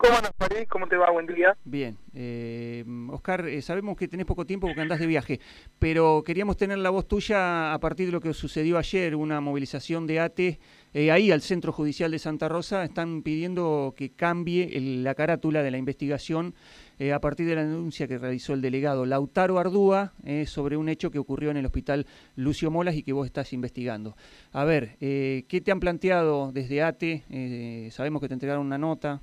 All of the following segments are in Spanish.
¿Cómo andas, Farid? ¿Cómo te va? Buen día. Bien. Eh, Oscar, eh, sabemos que tenés poco tiempo porque andás de viaje, pero queríamos tener la voz tuya a partir de lo que sucedió ayer, una movilización de ATE eh, ahí al Centro Judicial de Santa Rosa. Están pidiendo que cambie la carátula de la investigación eh, a partir de la denuncia que realizó el delegado Lautaro Ardúa eh, sobre un hecho que ocurrió en el hospital Lucio Molas y que vos estás investigando. A ver, ¿qué te han planteado desde ATE? sabemos que te entregaron una nota.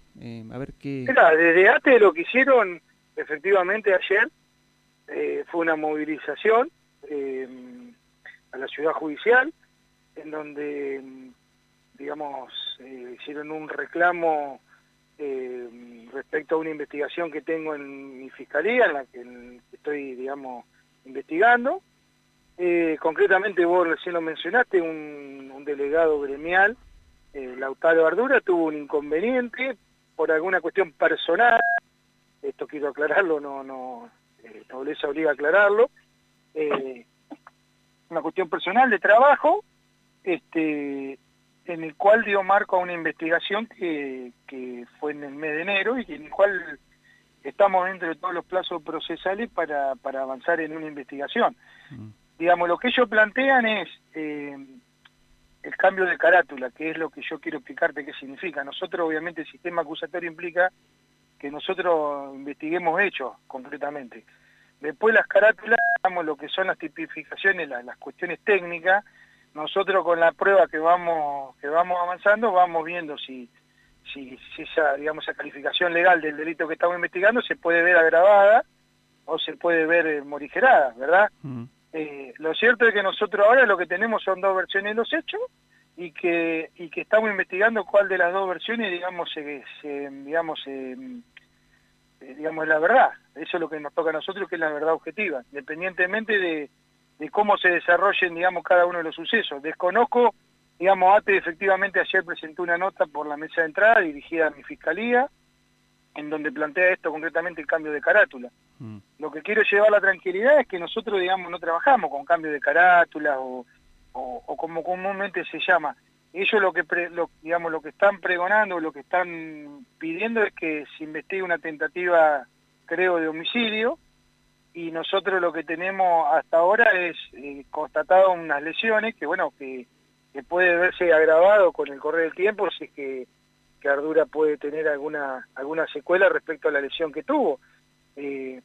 a ver qué... desde ATE lo que hicieron efectivamente ayer fue una movilización a la ciudad judicial en donde, digamos, hicieron un reclamo eh, respecto a una investigación que tengo en mi fiscalía, en la que estoy, digamos, investigando. Eh, concretamente, vos recién lo mencionaste, un, delegado gremial, eh, Lautaro Ardura, tuvo un inconveniente por alguna cuestión personal, esto quiero aclararlo, no, no, eh, nobleza obliga a aclararlo, eh, una cuestión personal de trabajo, este, en el cual dio marco a una investigación que, fue en el mes de enero y en el cual estamos dentro de todos los plazos procesales para, avanzar en una investigación. Mm. Digamos, lo que ellos plantean es eh, el cambio de carátula, que es lo que yo quiero explicarte qué significa. Nosotros, obviamente, el sistema acusatorio implica que nosotros investiguemos hechos, concretamente. Después las carátulas, digamos, lo que son las tipificaciones, las cuestiones técnicas, nosotros con la prueba que vamos que vamos avanzando vamos viendo si, si, esa digamos esa calificación legal del delito que estamos investigando se puede ver agravada o se puede ver eh, morigerada, ¿verdad? Mm. Eh, lo cierto es que nosotros ahora lo que tenemos son dos versiones de los hechos y que y que estamos investigando cuál de las dos versiones digamos se, digamos eh, digamos es la verdad eso es lo que nos toca a nosotros que es la verdad objetiva independientemente de de cómo se desarrollen, digamos, cada uno de los sucesos. Desconozco, digamos, ATE efectivamente ayer presentó una nota por la mesa de entrada dirigida a mi fiscalía, en donde plantea esto concretamente el cambio de carátula. Mm. Lo que quiero llevar la tranquilidad es que nosotros, digamos, no trabajamos con cambio de carátula o, o, como comúnmente se llama. Ellos lo que, lo, digamos, lo que están pregonando, lo que están pidiendo es que se investigue una tentativa, creo, de homicidio, y nosotros lo que tenemos hasta ahora es eh, constatado unas lesiones que bueno que, puede verse agravado con el correr del tiempo si es que, que, Ardura puede tener alguna alguna secuela respecto a la lesión que tuvo. Eh,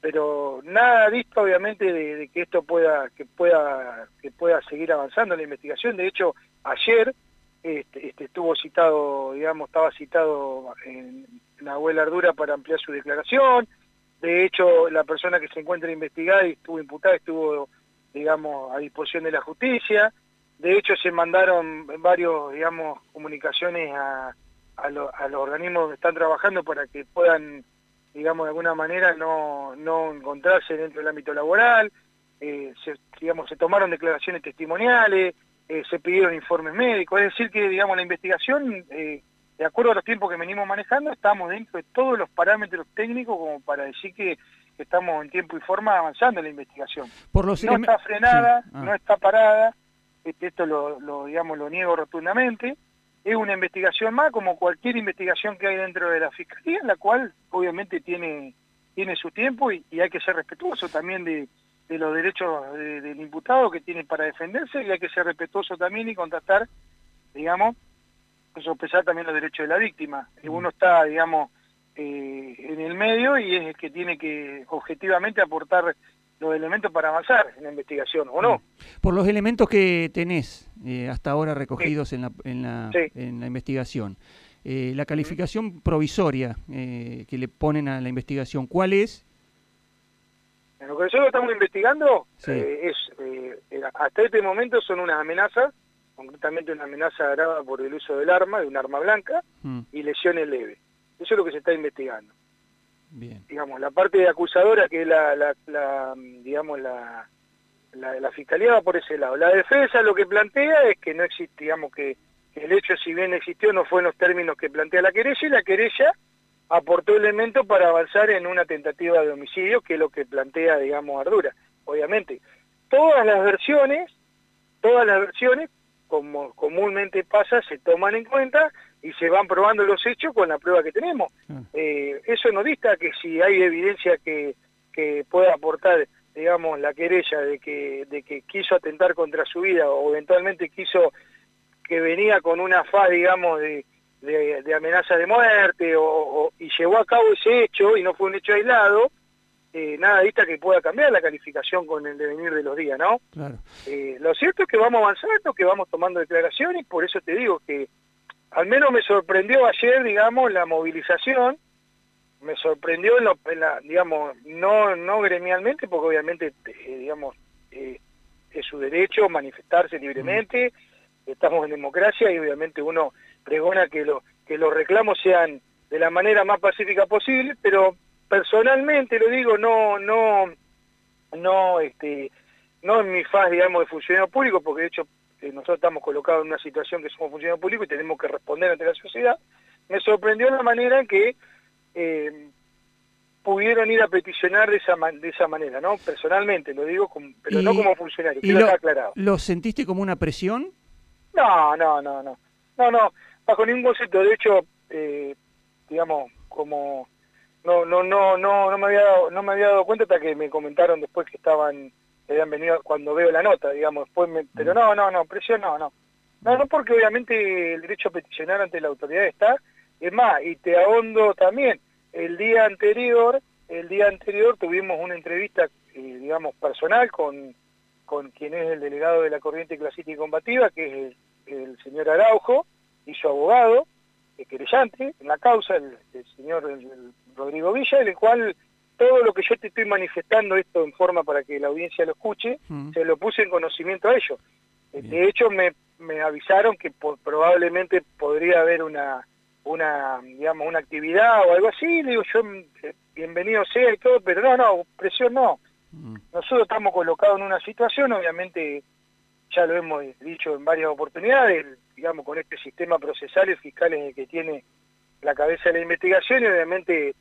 pero nada visto obviamente de, que esto pueda que pueda que pueda seguir avanzando en la investigación. De hecho ayer este, este estuvo citado digamos estaba citado en, en abuela Ardura para ampliar su declaración de hecho, la persona que se encuentra investigada y estuvo imputada estuvo, digamos, a disposición de la justicia. De hecho, se mandaron varios, digamos, comunicaciones a, los organismos que están trabajando para que puedan, digamos, de alguna manera no, no encontrarse dentro del ámbito laboral. Eh, se, digamos, se tomaron declaraciones testimoniales, eh, se pidieron informes médicos. Es decir, que, digamos, la investigación... Eh, de acuerdo a los tiempos que venimos manejando, estamos dentro de todos los parámetros técnicos como para decir que, estamos en tiempo y forma avanzando en la investigación. Por no está frenada, ah. no está parada, este, esto lo, digamos, lo niego rotundamente, es una investigación más como cualquier investigación que hay dentro de la Fiscalía, en la cual obviamente tiene, tiene su tiempo y, hay que ser respetuoso también de, los derechos del imputado que tiene para defenderse y hay que ser respetuoso también y contactar, digamos, sopesar también los derechos de la víctima. Uno está, digamos, eh, en el medio y es el que tiene que objetivamente aportar los elementos para avanzar en la investigación, ¿o no? Por los elementos que tenés eh, hasta ahora recogidos en, la, en, la, en, la, investigación, eh, la calificación provisoria que le ponen a la investigación, ¿cuál es? En lo que nosotros estamos investigando, es hasta este momento son unas amenazas concretamente una amenaza grave por el uso del arma, de un arma blanca, mm. y lesiones leves. Eso es lo que se está investigando. Bien. Digamos, la parte acusadora, que es la, la, digamos, la, la, fiscalía va por ese lado. La defensa lo que plantea es que no existe, digamos, que, el hecho, si bien existió, no fue en los términos que plantea la querella, y la querella aportó elementos para avanzar en una tentativa de homicidio, que es lo que plantea, digamos, Ardura. Obviamente, todas las versiones, todas las versiones como comúnmente pasa, se toman en cuenta, y se van probando los hechos con la prueba que tenemos. Eh, eso no dista que si hay evidencia que, que pueda aportar, digamos, la querella de que, de que quiso atentar contra su vida o eventualmente quiso que venía con una faz, digamos, de, de, amenaza de muerte o, y llevó a cabo ese hecho y no fue un hecho aislado, eh, nada dista que pueda cambiar la calificación con el devenir de los días, ¿no? Claro. Eh, lo cierto es que vamos avanzando, que vamos tomando declaraciones, por eso te digo que al menos me sorprendió ayer, digamos, la movilización, me sorprendió en, la, digamos, no, no gremialmente, porque obviamente, eh, digamos, eh, es su derecho manifestarse libremente, estamos en democracia y obviamente uno pregona que, lo, que los reclamos sean de la manera más pacífica posible, pero personalmente lo digo, no, no, no, este, no en mi faz, digamos, de funcionario público, porque de hecho nosotros estamos colocados en una situación que somos funcionarios públicos y tenemos que responder ante la sociedad, me sorprendió la manera en que eh, pudieron ir a peticionar de esa, de esa manera, ¿no? Personalmente, lo digo, pero no como funcionario, que lo, aclarado. ¿Lo sentiste como una presión? No, no, no, no. No, no, bajo ningún concepto. De hecho, eh, digamos, como no no no no no me había dado, no me había dado cuenta hasta que me comentaron después que estaban habían venido cuando veo la nota, digamos, después pero mm. no, no, no, presión no, no. No, no porque obviamente el derecho a peticionar ante la autoridad está, es más, y te ahondo también, el día anterior, el día anterior tuvimos una entrevista, eh, digamos, personal con, con quien es el delegado de la corriente clasista y combativa, que es el, señor Araujo, y su abogado, el querellante, en la causa, el, señor Rodrigo Villa, en el cual todo lo que yo te estoy manifestando esto en forma para que la audiencia lo escuche, mm. se lo puse en conocimiento a ellos. De hecho, me, me avisaron que probablemente podría haber una, una, digamos, una actividad o algo así. digo, yo, eh, bienvenido sea y todo, pero no, no, presión no. Mm. Nosotros estamos colocados en una situación, obviamente, ya lo hemos dicho en varias oportunidades, digamos, con este sistema procesal y fiscal en el que tiene la cabeza de la investigación y obviamente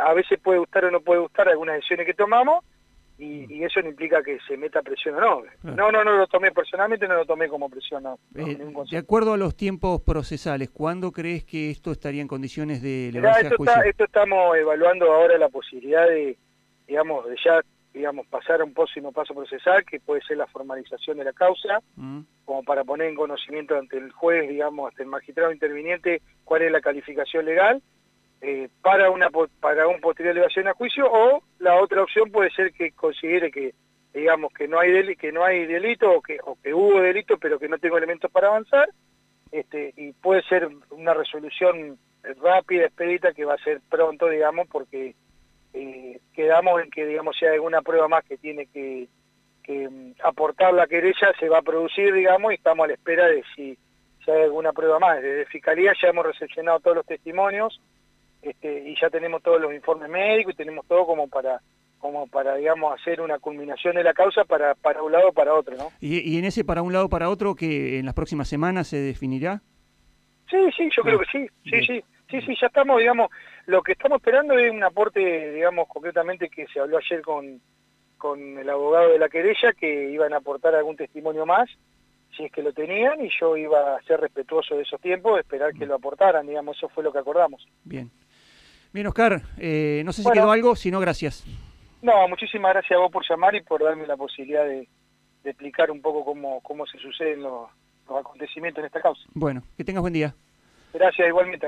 a veces puede gustar o no puede gustar algunas decisiones que tomamos y, eso no implica que se meta presión o no. No, no, no lo tomé personalmente, no lo tomé como presión, no. Eh, de acuerdo a los tiempos procesales, ¿cuándo crees que esto estaría en condiciones de elevarse esto, esto estamos evaluando ahora la posibilidad de, digamos, de ya digamos, pasar a un próximo paso procesal, que puede ser la formalización de la causa, mm. como para poner en conocimiento ante el juez, digamos, ante el magistrado interviniente, cuál es la calificación legal, eh, para una para un posterior elevación a juicio o la otra opción puede ser que considere que digamos que no hay delito, que no hay delito o que, o que hubo delito pero que no tengo elementos para avanzar este y puede ser una resolución rápida expedita que va a ser pronto digamos porque eh, quedamos en que digamos si hay alguna prueba más que tiene que, que mm, aportar la querella se va a producir digamos y estamos a la espera de si, si hay alguna prueba más. Desde fiscalía ya hemos recepcionado todos los testimonios este, y ya tenemos todos los informes médicos y tenemos todo como para como para digamos hacer una culminación de la causa para para un lado o para otro no y, en ese para un lado para otro que en las próximas semanas se definirá sí sí yo creo que sí sí sí sí sí ya estamos digamos lo que estamos esperando es un aporte digamos concretamente que se habló ayer con con el abogado de la querella que iban a aportar algún testimonio más si es que lo tenían y yo iba a ser respetuoso de esos tiempos, esperar que lo aportaran, digamos, eso fue lo que acordamos. Bien. Bien, Oscar, eh, no sé si quedó algo, si no, gracias. No, muchísimas gracias a vos por llamar y por darme la posibilidad de, explicar un poco cómo, cómo se suceden los, los acontecimientos en esta causa. Bueno, que tengas buen día. Gracias, igualmente.